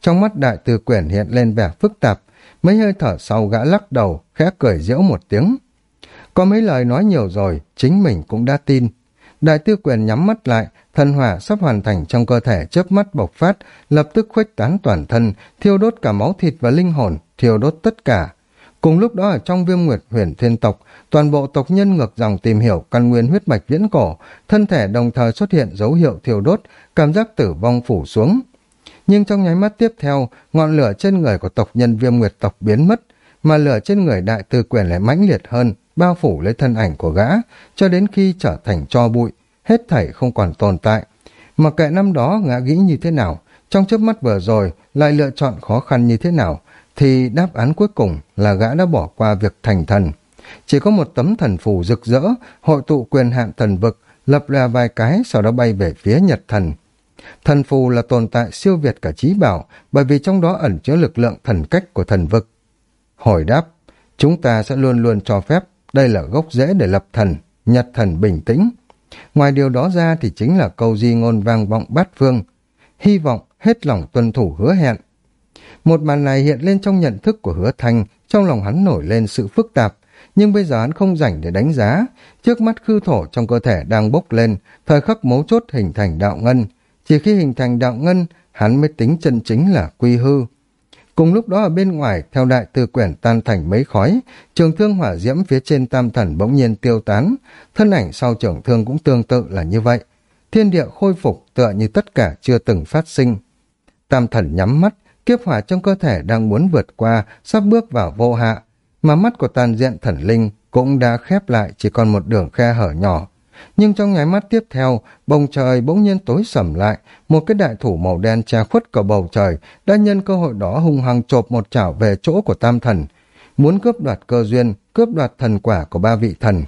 Trong mắt đại tư quyển hiện lên vẻ phức tạp, mấy hơi thở sau gã lắc đầu, khẽ cười giễu một tiếng. Có mấy lời nói nhiều rồi, chính mình cũng đã tin. Đại tư quyền nhắm mắt lại, thần hỏa sắp hoàn thành trong cơ thể chớp mắt bộc phát, lập tức khuếch tán toàn thân, thiêu đốt cả máu thịt và linh hồn, thiêu đốt tất cả. Cùng lúc đó ở trong viêm nguyệt huyền thiên tộc, toàn bộ tộc nhân ngược dòng tìm hiểu căn nguyên huyết mạch viễn cổ, thân thể đồng thời xuất hiện dấu hiệu thiêu đốt, cảm giác tử vong phủ xuống. Nhưng trong nháy mắt tiếp theo, ngọn lửa trên người của tộc nhân viêm nguyệt tộc biến mất, mà lửa trên người đại tư quyền lại mãnh liệt hơn, bao phủ lấy thân ảnh của gã, cho đến khi trở thành cho bụi, hết thảy không còn tồn tại. Mặc kệ năm đó ngã nghĩ như thế nào, trong chớp mắt vừa rồi lại lựa chọn khó khăn như thế nào, thì đáp án cuối cùng là gã đã bỏ qua việc thành thần. Chỉ có một tấm thần phù rực rỡ, hội tụ quyền hạn thần vực, lập ra vài cái sau đó bay về phía Nhật thần. Thần phù là tồn tại siêu việt cả trí bảo, bởi vì trong đó ẩn chứa lực lượng thần cách của thần vực. Hồi đáp, chúng ta sẽ luôn luôn cho phép, đây là gốc rễ để lập thần, nhật thần bình tĩnh. Ngoài điều đó ra thì chính là câu di ngôn vang vọng bát phương, hy vọng hết lòng tuân thủ hứa hẹn. Một màn này hiện lên trong nhận thức của hứa thanh, trong lòng hắn nổi lên sự phức tạp, nhưng bây giờ hắn không rảnh để đánh giá. Trước mắt khư thổ trong cơ thể đang bốc lên, thời khắc mấu chốt hình thành đạo ngân. Chỉ khi hình thành đạo ngân, hắn mới tính chân chính là quy hư. Cùng lúc đó ở bên ngoài, theo đại từ quyển tan thành mấy khói, trường thương hỏa diễm phía trên tam thần bỗng nhiên tiêu tán, thân ảnh sau trường thương cũng tương tự là như vậy. Thiên địa khôi phục tựa như tất cả chưa từng phát sinh. Tam thần nhắm mắt, kiếp hỏa trong cơ thể đang muốn vượt qua, sắp bước vào vô hạ, mà mắt của tàn diện thần linh cũng đã khép lại chỉ còn một đường khe hở nhỏ. Nhưng trong nháy mắt tiếp theo, bầu trời bỗng nhiên tối sầm lại, một cái đại thủ màu đen che khuất cả bầu trời đã nhân cơ hội đó hung hăng chộp một chảo về chỗ của tam thần, muốn cướp đoạt cơ duyên, cướp đoạt thần quả của ba vị thần.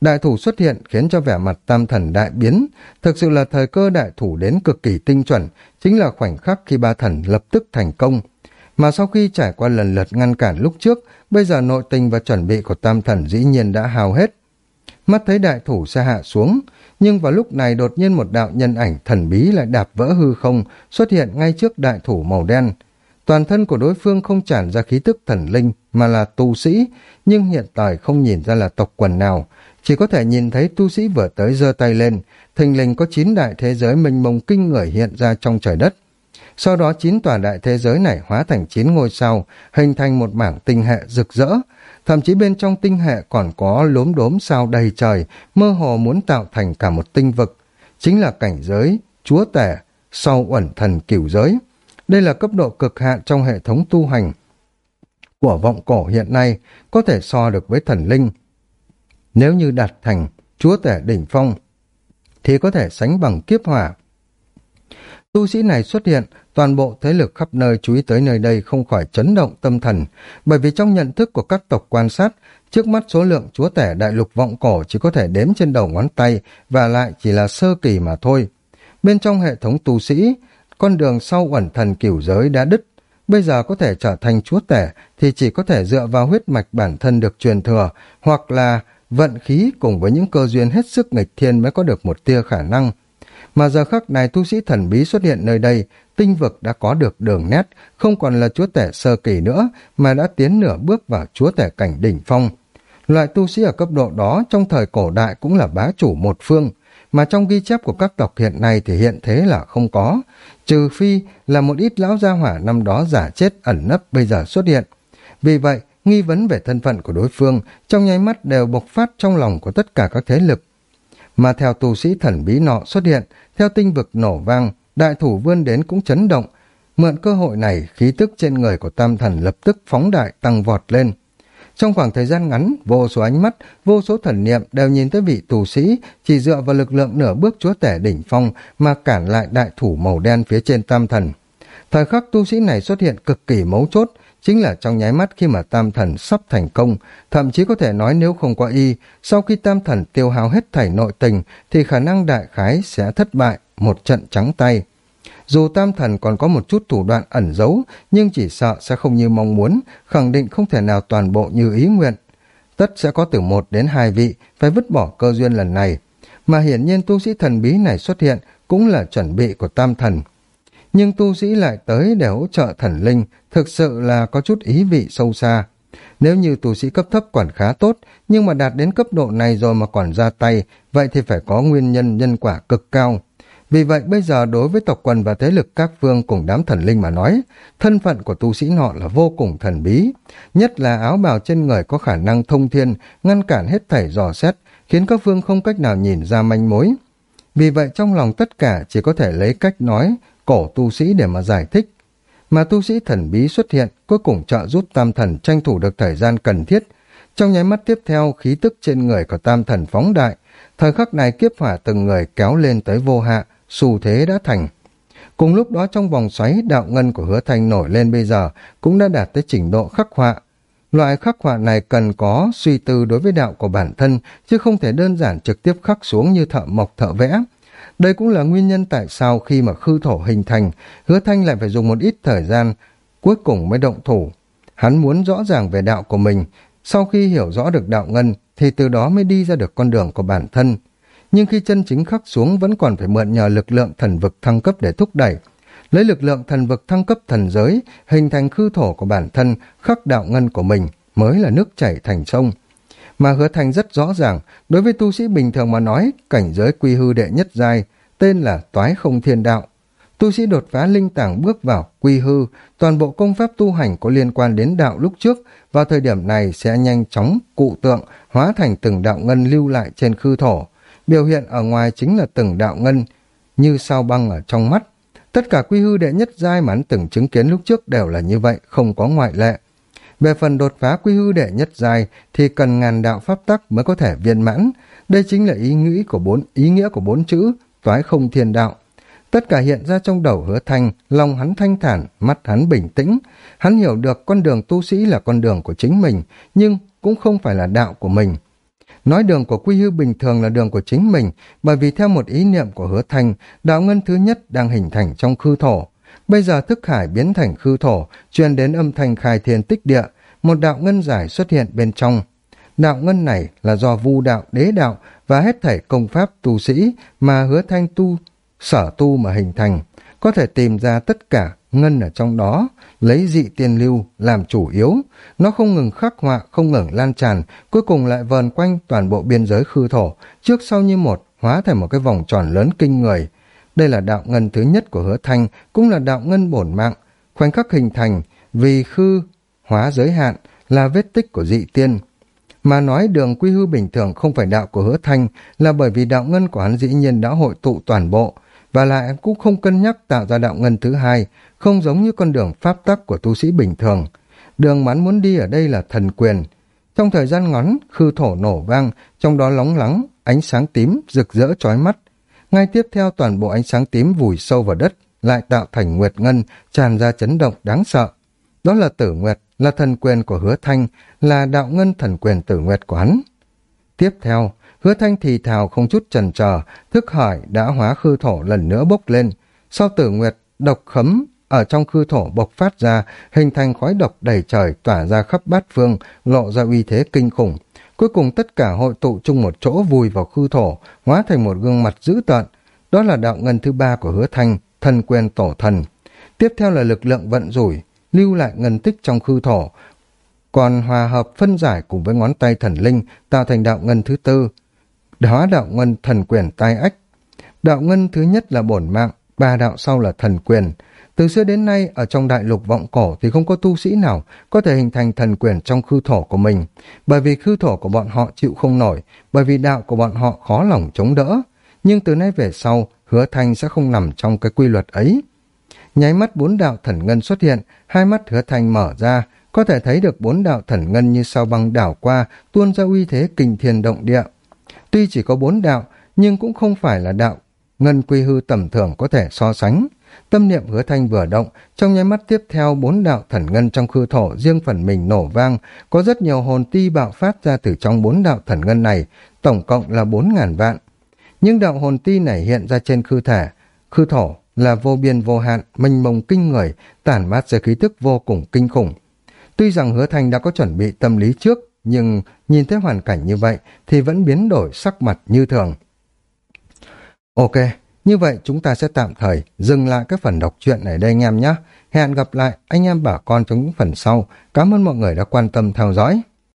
Đại thủ xuất hiện khiến cho vẻ mặt tam thần đại biến, thực sự là thời cơ đại thủ đến cực kỳ tinh chuẩn, chính là khoảnh khắc khi ba thần lập tức thành công. Mà sau khi trải qua lần lượt ngăn cản lúc trước, bây giờ nội tình và chuẩn bị của tam thần dĩ nhiên đã hào hết. Mắt thấy đại thủ sẽ hạ xuống, nhưng vào lúc này đột nhiên một đạo nhân ảnh thần bí lại đạp vỡ hư không, xuất hiện ngay trước đại thủ màu đen. Toàn thân của đối phương không tràn ra khí tức thần linh, mà là tu sĩ, nhưng hiện tại không nhìn ra là tộc quần nào, chỉ có thể nhìn thấy tu sĩ vừa tới giơ tay lên, thình lình có chín đại thế giới mênh mông kinh người hiện ra trong trời đất. Sau đó chín tòa đại thế giới này hóa thành chín ngôi sao, hình thành một mảng tinh hệ rực rỡ. Thậm chí bên trong tinh hệ còn có lốm đốm sao đầy trời, mơ hồ muốn tạo thành cả một tinh vực. Chính là cảnh giới, chúa tể, sau uẩn thần cửu giới. Đây là cấp độ cực hạn trong hệ thống tu hành của vọng cổ hiện nay, có thể so được với thần linh. Nếu như đạt thành chúa tể đỉnh phong, thì có thể sánh bằng kiếp hỏa. Tu sĩ này xuất hiện, toàn bộ thế lực khắp nơi chú ý tới nơi đây không khỏi chấn động tâm thần, bởi vì trong nhận thức của các tộc quan sát, trước mắt số lượng chúa tể đại lục vọng cổ chỉ có thể đếm trên đầu ngón tay và lại chỉ là sơ kỳ mà thôi. Bên trong hệ thống tu sĩ, con đường sau ẩn thần cửu giới đã đứt, bây giờ có thể trở thành chúa tể thì chỉ có thể dựa vào huyết mạch bản thân được truyền thừa, hoặc là vận khí cùng với những cơ duyên hết sức nghịch thiên mới có được một tia khả năng. Mà giờ khắc này tu sĩ thần bí xuất hiện nơi đây, tinh vực đã có được đường nét, không còn là chúa tể sơ kỳ nữa, mà đã tiến nửa bước vào chúa tể cảnh đỉnh phong. Loại tu sĩ ở cấp độ đó trong thời cổ đại cũng là bá chủ một phương, mà trong ghi chép của các tộc hiện nay thì hiện thế là không có, trừ phi là một ít lão gia hỏa năm đó giả chết ẩn nấp bây giờ xuất hiện. Vì vậy, nghi vấn về thân phận của đối phương trong nháy mắt đều bộc phát trong lòng của tất cả các thế lực. Mà theo tu sĩ thần bí nọ xuất hiện, theo tinh vực nổ vang, đại thủ vươn đến cũng chấn động. Mượn cơ hội này, khí tức trên người của tam thần lập tức phóng đại tăng vọt lên. Trong khoảng thời gian ngắn, vô số ánh mắt, vô số thần niệm đều nhìn tới vị tù sĩ chỉ dựa vào lực lượng nửa bước chúa tể đỉnh phong mà cản lại đại thủ màu đen phía trên tam thần. Thời khắc tu sĩ này xuất hiện cực kỳ mấu chốt, chính là trong nháy mắt khi mà tam thần sắp thành công, thậm chí có thể nói nếu không có y, sau khi tam thần tiêu hao hết thảy nội tình thì khả năng đại khái sẽ thất bại, một trận trắng tay. Dù tam thần còn có một chút thủ đoạn ẩn giấu, nhưng chỉ sợ sẽ không như mong muốn, khẳng định không thể nào toàn bộ như ý nguyện. Tất sẽ có từ một đến hai vị phải vứt bỏ cơ duyên lần này, mà hiển nhiên tu sĩ thần bí này xuất hiện cũng là chuẩn bị của tam thần nhưng tu sĩ lại tới để hỗ trợ thần linh, thực sự là có chút ý vị sâu xa. Nếu như tu sĩ cấp thấp quản khá tốt, nhưng mà đạt đến cấp độ này rồi mà còn ra tay, vậy thì phải có nguyên nhân nhân quả cực cao. Vì vậy bây giờ đối với tộc quần và thế lực các phương cùng đám thần linh mà nói, thân phận của tu sĩ nọ là vô cùng thần bí. Nhất là áo bào trên người có khả năng thông thiên, ngăn cản hết thảy dò xét, khiến các phương không cách nào nhìn ra manh mối. Vì vậy trong lòng tất cả chỉ có thể lấy cách nói cổ tu sĩ để mà giải thích. Mà tu sĩ thần bí xuất hiện, cuối cùng trợ giúp tam thần tranh thủ được thời gian cần thiết. Trong nháy mắt tiếp theo, khí tức trên người của tam thần phóng đại. Thời khắc này kiếp hỏa từng người kéo lên tới vô hạ, xu thế đã thành. Cùng lúc đó trong vòng xoáy, đạo ngân của hứa thanh nổi lên bây giờ cũng đã đạt tới trình độ khắc họa. Loại khắc họa này cần có suy tư đối với đạo của bản thân, chứ không thể đơn giản trực tiếp khắc xuống như thợ mộc thợ vẽ. Đây cũng là nguyên nhân tại sao khi mà khư thổ hình thành, hứa thanh lại phải dùng một ít thời gian, cuối cùng mới động thủ. Hắn muốn rõ ràng về đạo của mình, sau khi hiểu rõ được đạo ngân thì từ đó mới đi ra được con đường của bản thân. Nhưng khi chân chính khắc xuống vẫn còn phải mượn nhờ lực lượng thần vực thăng cấp để thúc đẩy. Lấy lực lượng thần vực thăng cấp thần giới, hình thành khư thổ của bản thân, khắc đạo ngân của mình mới là nước chảy thành sông. Mà hứa thành rất rõ ràng, đối với tu sĩ bình thường mà nói, cảnh giới quy hư đệ nhất giai, tên là toái không thiên đạo. Tu sĩ đột phá linh tảng bước vào quy hư, toàn bộ công pháp tu hành có liên quan đến đạo lúc trước, vào thời điểm này sẽ nhanh chóng cụ tượng, hóa thành từng đạo ngân lưu lại trên khư thổ. Biểu hiện ở ngoài chính là từng đạo ngân, như sao băng ở trong mắt. Tất cả quy hư đệ nhất giai mà hắn từng chứng kiến lúc trước đều là như vậy, không có ngoại lệ. Về phần đột phá quy hư đệ nhất dài thì cần ngàn đạo pháp tắc mới có thể viên mãn. Đây chính là ý nghĩ của bốn ý nghĩa của bốn chữ toái không thiên đạo. Tất cả hiện ra trong đầu hứa thanh, lòng hắn thanh thản, mắt hắn bình tĩnh. Hắn hiểu được con đường tu sĩ là con đường của chính mình, nhưng cũng không phải là đạo của mình. Nói đường của quy hư bình thường là đường của chính mình, bởi vì theo một ý niệm của hứa thanh, đạo ngân thứ nhất đang hình thành trong khư thổ. Bây giờ thức hải biến thành khư thổ, truyền đến âm thanh khai thiên tích địa, một đạo ngân giải xuất hiện bên trong. Đạo ngân này là do vu đạo, đế đạo và hết thảy công pháp tu sĩ mà hứa thanh tu, sở tu mà hình thành. Có thể tìm ra tất cả ngân ở trong đó, lấy dị tiên lưu làm chủ yếu. Nó không ngừng khắc họa, không ngừng lan tràn, cuối cùng lại vờn quanh toàn bộ biên giới khư thổ, trước sau như một, hóa thành một cái vòng tròn lớn kinh người. Đây là đạo ngân thứ nhất của hứa thanh, cũng là đạo ngân bổn mạng. Khoảnh khắc hình thành, vì khư hóa giới hạn là vết tích của dị tiên. Mà nói đường quy hư bình thường không phải đạo của hứa thanh là bởi vì đạo ngân của hắn dĩ nhiên đã hội tụ toàn bộ, và lại cũng không cân nhắc tạo ra đạo ngân thứ hai, không giống như con đường pháp tắc của tu sĩ bình thường. Đường mà muốn đi ở đây là thần quyền. Trong thời gian ngắn, khư thổ nổ vang, trong đó lóng lắng, ánh sáng tím, rực rỡ chói mắt. Ngay tiếp theo toàn bộ ánh sáng tím vùi sâu vào đất, lại tạo thành nguyệt ngân, tràn ra chấn động đáng sợ. Đó là tử nguyệt, là thần quyền của hứa thanh, là đạo ngân thần quyền tử nguyệt của hắn. Tiếp theo, hứa thanh thì thào không chút chần chờ, thức hỏi đã hóa khư thổ lần nữa bốc lên. Sau tử nguyệt, độc khấm ở trong khư thổ bộc phát ra, hình thành khói độc đầy trời tỏa ra khắp bát phương, lộ ra uy thế kinh khủng. Cuối cùng tất cả hội tụ chung một chỗ vùi vào khư thổ, hóa thành một gương mặt dữ tợn. Đó là đạo ngân thứ ba của hứa thanh, thần quyền tổ thần. Tiếp theo là lực lượng vận rủi, lưu lại ngân tích trong khư thổ, còn hòa hợp phân giải cùng với ngón tay thần linh tạo thành đạo ngân thứ tư. Đó đạo ngân thần quyền tai ách. Đạo ngân thứ nhất là bổn mạng, ba đạo sau là thần quyền. Từ xưa đến nay, ở trong đại lục vọng cổ thì không có tu sĩ nào có thể hình thành thần quyền trong khư thổ của mình, bởi vì khư thổ của bọn họ chịu không nổi, bởi vì đạo của bọn họ khó lòng chống đỡ. Nhưng từ nay về sau, hứa thanh sẽ không nằm trong cái quy luật ấy. Nháy mắt bốn đạo thần ngân xuất hiện, hai mắt hứa thanh mở ra, có thể thấy được bốn đạo thần ngân như sao băng đảo qua, tuôn ra uy thế kinh thiên động địa. Tuy chỉ có bốn đạo, nhưng cũng không phải là đạo ngân quy hư tầm thường có thể so sánh. Tâm niệm hứa thanh vừa động, trong nháy mắt tiếp theo bốn đạo thần ngân trong khư thổ riêng phần mình nổ vang, có rất nhiều hồn ti bạo phát ra từ trong bốn đạo thần ngân này, tổng cộng là bốn ngàn vạn. Nhưng đạo hồn ti này hiện ra trên khư thể, khư thổ là vô biên vô hạn, mênh mông kinh người, tản mát ra khí tức vô cùng kinh khủng. Tuy rằng hứa thanh đã có chuẩn bị tâm lý trước, nhưng nhìn thấy hoàn cảnh như vậy thì vẫn biến đổi sắc mặt như thường. Ok, như vậy chúng ta sẽ tạm thời dừng lại các phần đọc truyện này đây anh em nhé. Hẹn gặp lại anh em bà con trong những phần sau. Cảm ơn mọi người đã quan tâm theo dõi.